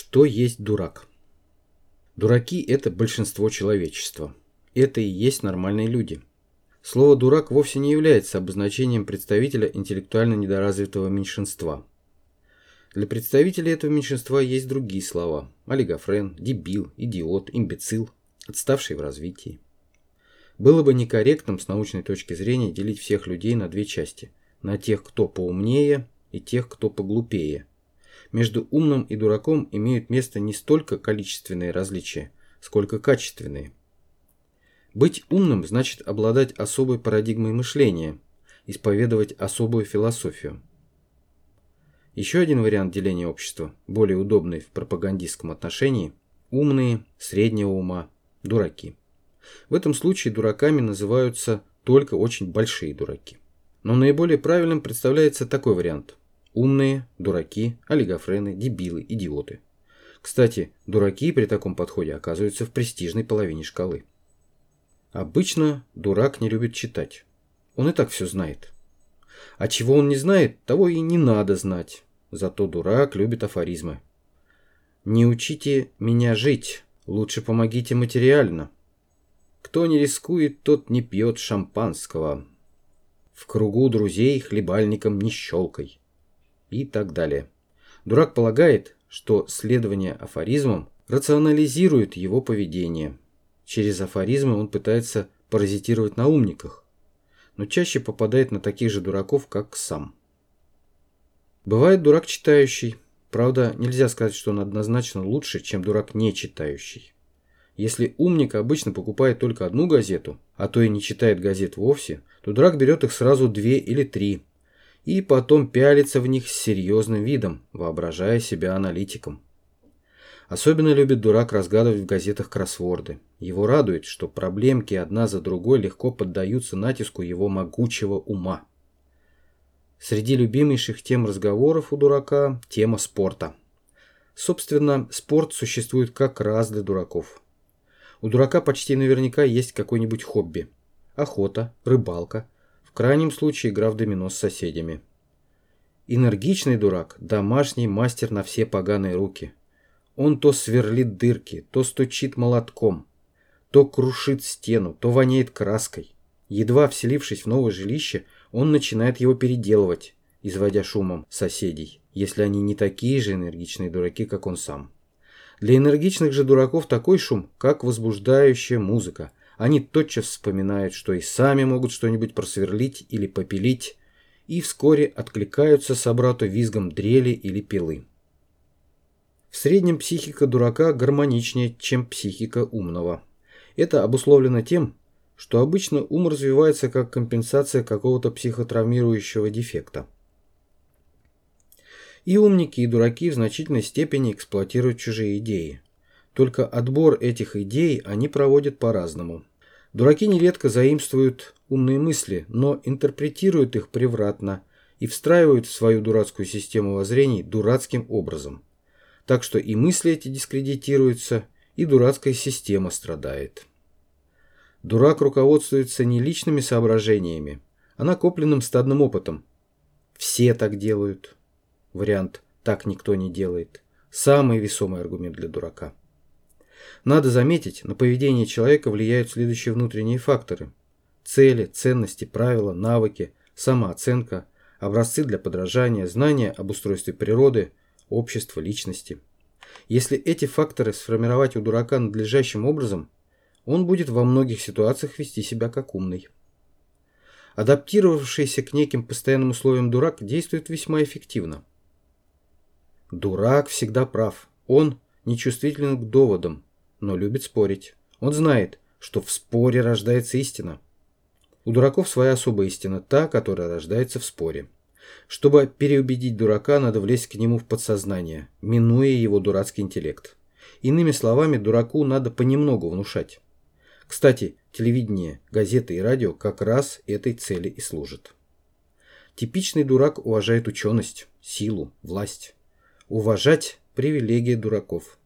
Что есть дурак? Дураки – это большинство человечества. Это и есть нормальные люди. Слово «дурак» вовсе не является обозначением представителя интеллектуально недоразвитого меньшинства. Для представителей этого меньшинства есть другие слова – олигофрен, дебил, идиот, имбецил, отставший в развитии. Было бы некорректным с научной точки зрения делить всех людей на две части – на тех, кто поумнее, и тех, кто поглупее – между умным и дураком имеют место не столько количественные различия, сколько качественные. Быть умным значит обладать особой парадигмой мышления, исповедовать особую философию. Еще один вариант деления общества, более удобный в пропагандистском отношении – умные, среднего ума, дураки. В этом случае дураками называются только очень большие дураки. Но наиболее правильным представляется такой вариант – Умные, дураки, олигофрены, дебилы, идиоты. Кстати, дураки при таком подходе оказываются в престижной половине шкалы. Обычно дурак не любит читать. Он и так все знает. А чего он не знает, того и не надо знать. Зато дурак любит афоризмы. Не учите меня жить, лучше помогите материально. Кто не рискует, тот не пьет шампанского. В кругу друзей хлебальником не щелкай и так далее. Дурак полагает, что следование афоризмам рационализирует его поведение. Через афоризмы он пытается паразитировать на умниках, но чаще попадает на таких же дураков, как сам. Бывает дурак читающий, правда нельзя сказать, что он однозначно лучше, чем дурак не читающий. Если умник обычно покупает только одну газету, а то и не читает газет вовсе, то дурак берет их сразу две или три, и потом пялится в них с серьезным видом, воображая себя аналитиком. Особенно любит дурак разгадывать в газетах кроссворды. Его радует, что проблемки одна за другой легко поддаются натиску его могучего ума. Среди любимейших тем разговоров у дурака – тема спорта. Собственно, спорт существует как раз для дураков. У дурака почти наверняка есть какое-нибудь хобби. Охота, рыбалка – крайнем случае игра в домино с соседями. Энергичный дурак – домашний мастер на все поганые руки. Он то сверлит дырки, то стучит молотком, то крушит стену, то воняет краской. Едва вселившись в новое жилище, он начинает его переделывать, изводя шумом соседей, если они не такие же энергичные дураки, как он сам. Для энергичных же дураков такой шум, как возбуждающая музыка, они тотчас вспоминают, что и сами могут что-нибудь просверлить или попилить, и вскоре откликаются собрату визгом дрели или пилы. В среднем психика дурака гармоничнее, чем психика умного. Это обусловлено тем, что обычно ум развивается как компенсация какого-то психотравмирующего дефекта. И умники, и дураки в значительной степени эксплуатируют чужие идеи. Только отбор этих идей они проводят по-разному. Дураки нередко заимствуют умные мысли, но интерпретируют их превратно и встраивают в свою дурацкую систему воззрений дурацким образом. Так что и мысли эти дискредитируются, и дурацкая система страдает. Дурак руководствуется не личными соображениями, а накопленным стадным опытом. Все так делают. Вариант «так никто не делает» – самый весомый аргумент для дурака. Надо заметить, на поведение человека влияют следующие внутренние факторы. Цели, ценности, правила, навыки, самооценка, образцы для подражания, знания об устройстве природы, общества, личности. Если эти факторы сформировать у дурака надлежащим образом, он будет во многих ситуациях вести себя как умный. Адаптировавшийся к неким постоянным условиям дурак действует весьма эффективно. Дурак всегда прав. Он нечувствителен к доводам, но любит спорить. Он знает, что в споре рождается истина. У дураков своя особая истина, та, которая рождается в споре. Чтобы переубедить дурака, надо влезть к нему в подсознание, минуя его дурацкий интеллект. Иными словами, дураку надо понемногу внушать. Кстати, телевидение, газеты и радио как раз этой цели и служат. Типичный дурак уважает ученость, силу, власть. Уважать – привилегия дураков.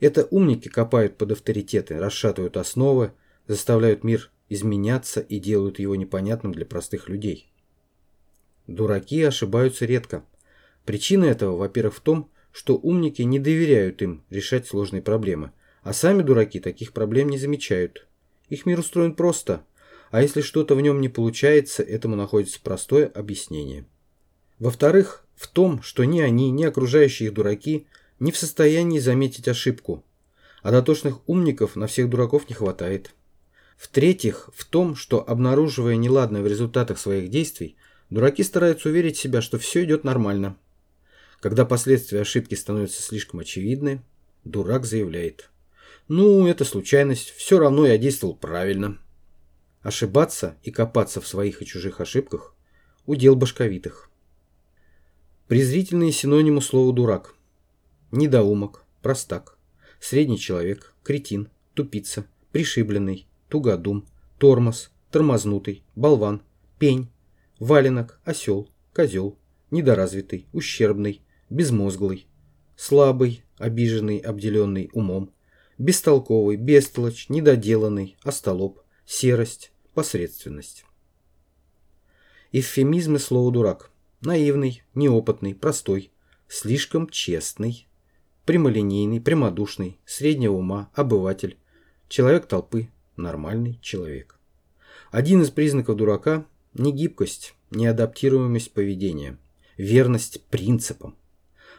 Это умники копают под авторитеты, расшатывают основы, заставляют мир изменяться и делают его непонятным для простых людей. Дураки ошибаются редко. Причина этого, во-первых, в том, что умники не доверяют им решать сложные проблемы, а сами дураки таких проблем не замечают. Их мир устроен просто, а если что-то в нем не получается, этому находится простое объяснение. Во-вторых, в том, что ни они, ни окружающие их дураки не в состоянии заметить ошибку, а дотошных умников на всех дураков не хватает. В-третьих, в том, что обнаруживая неладное в результатах своих действий, дураки стараются уверить себя, что все идет нормально. Когда последствия ошибки становятся слишком очевидны, дурак заявляет «Ну, это случайность, все равно я действовал правильно». Ошибаться и копаться в своих и чужих ошибках – удел башковитых. Презрительные синонимы слова «дурак». Недоумок, простак, средний человек, кретин, тупица, пришибленный, тугодум, тормоз, тормознутый, болван, пень, валенок, осел, козел, недоразвитый, ущербный, безмозглый, слабый, обиженный, обделенный умом, бестолковый, бестолочь, недоделанный, остолоп, серость, посредственность. Эвфемизмы слова «дурак». Наивный, неопытный, простой, слишком честный, прямолинейный, прямодушный, среднего ума, обыватель, человек толпы, нормальный человек. Один из признаков дурака – негибкость, неадаптируемость поведения, верность принципам.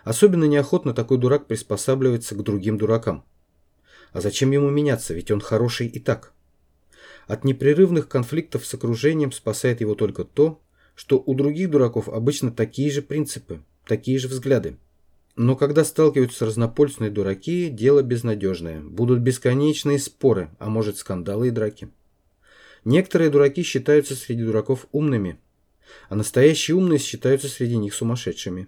Особенно неохотно такой дурак приспосабливается к другим дуракам. А зачем ему меняться, ведь он хороший и так. От непрерывных конфликтов с окружением спасает его только то, что у других дураков обычно такие же принципы, такие же взгляды. Но когда сталкиваются разнопольственные дураки, дело безнадежное. Будут бесконечные споры, а может скандалы и драки. Некоторые дураки считаются среди дураков умными, а настоящие умные считаются среди них сумасшедшими.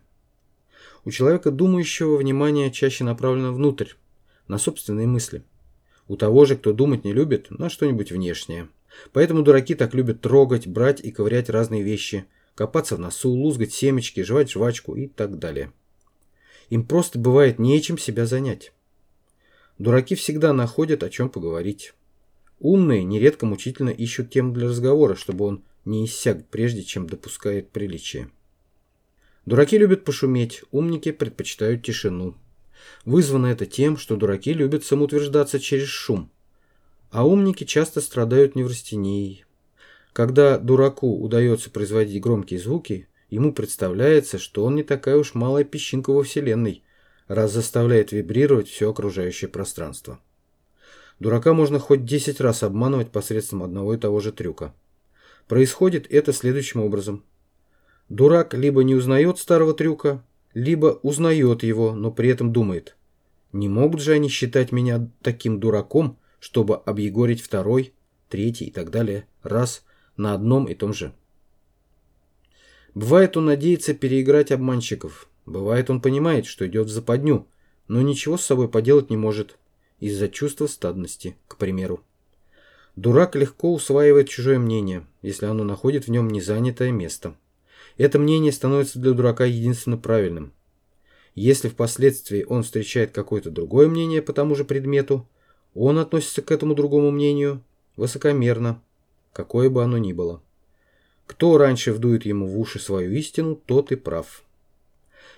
У человека думающего внимание чаще направлено внутрь, на собственные мысли. У того же, кто думать не любит, на что-нибудь внешнее. Поэтому дураки так любят трогать, брать и ковырять разные вещи, копаться в носу, лузгать семечки, жевать жвачку и так далее. Им просто бывает нечем себя занять. Дураки всегда находят о чем поговорить. Умные нередко мучительно ищут тему для разговора, чтобы он не иссяк, прежде чем допускает приличие. Дураки любят пошуметь, умники предпочитают тишину. Вызвано это тем, что дураки любят самоутверждаться через шум, а умники часто страдают неврастенией. Когда дураку удается производить громкие звуки, ему представляется, что он не такая уж малая песчинка во Вселенной, раз заставляет вибрировать все окружающее пространство. Дурака можно хоть 10 раз обманывать посредством одного и того же трюка. Происходит это следующим образом. Дурак либо не узнает старого трюка, либо узнает его, но при этом думает, не могут же они считать меня таким дураком, чтобы объегорить второй, третий и так далее раз на одном и том же. Бывает, он надеется переиграть обманщиков. Бывает, он понимает, что идет в западню, но ничего с собой поделать не может. Из-за чувства стадности, к примеру. Дурак легко усваивает чужое мнение, если оно находит в нем незанятое место. Это мнение становится для дурака единственно правильным. Если впоследствии он встречает какое-то другое мнение по тому же предмету, он относится к этому другому мнению высокомерно, какое бы оно ни было. Кто раньше вдует ему в уши свою истину, тот и прав.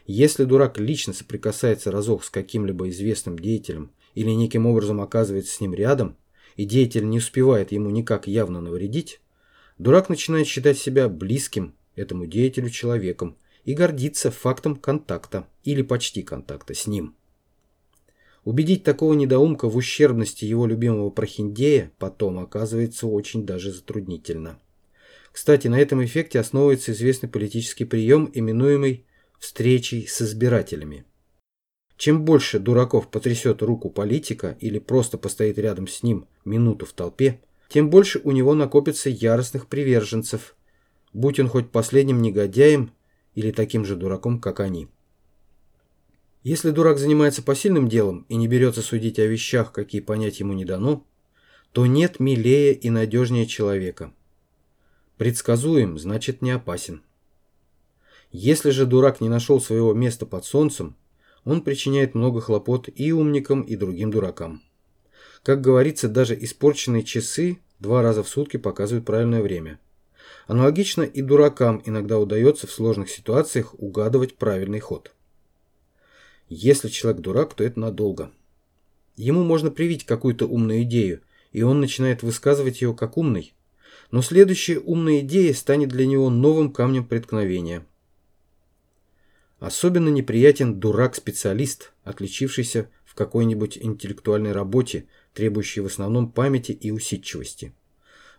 Если дурак лично соприкасается разок с каким-либо известным деятелем или неким образом оказывается с ним рядом, и деятель не успевает ему никак явно навредить, дурак начинает считать себя близким этому деятелю человеком и гордиться фактом контакта или почти контакта с ним. Убедить такого недоумка в ущербности его любимого прохиндея потом оказывается очень даже затруднительно. Кстати, на этом эффекте основывается известный политический прием, именуемый «встречей с избирателями». Чем больше дураков потрясет руку политика или просто постоит рядом с ним минуту в толпе, тем больше у него накопится яростных приверженцев, будь он хоть последним негодяем или таким же дураком, как они. Если дурак занимается посильным делом и не берется судить о вещах, какие понять ему не дано, то нет милее и надежнее человека. Предсказуем, значит не опасен. Если же дурак не нашел своего места под солнцем, он причиняет много хлопот и умникам, и другим дуракам. Как говорится, даже испорченные часы два раза в сутки показывают правильное время. Аналогично и дуракам иногда удается в сложных ситуациях угадывать правильный ход. Если человек дурак, то это надолго. Ему можно привить какую-то умную идею, и он начинает высказывать ее как умный. Но следующая умная идея станет для него новым камнем преткновения. Особенно неприятен дурак-специалист, отличившийся в какой-нибудь интеллектуальной работе, требующей в основном памяти и усидчивости.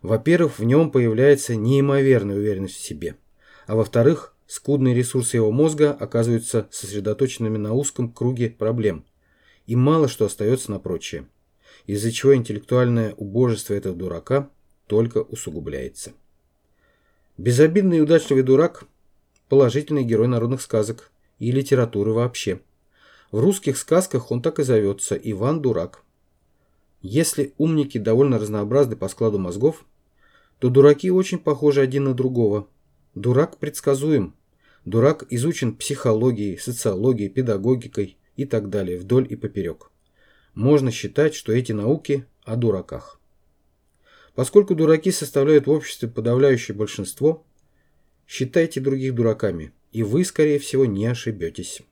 Во-первых, в нем появляется неимоверная уверенность в себе, а во-вторых, скудные ресурсы его мозга оказываются сосредоточенными на узком круге проблем, и мало что остается на прочее, из-за чего интеллектуальное убожество этого дурака только усугубляется. Безобидный и удачливый дурак – положительный герой народных сказок и литературы вообще. В русских сказках он так и зовется – Иван Дурак. Если умники довольно разнообразны по складу мозгов, то дураки очень похожи один на другого. Дурак предсказуем. Дурак изучен психологией, социологией, педагогикой и так далее, вдоль и поперек. Можно считать, что эти науки о дураках. Поскольку дураки составляют в обществе подавляющее большинство, считайте других дураками, и вы, скорее всего, не ошибетесь.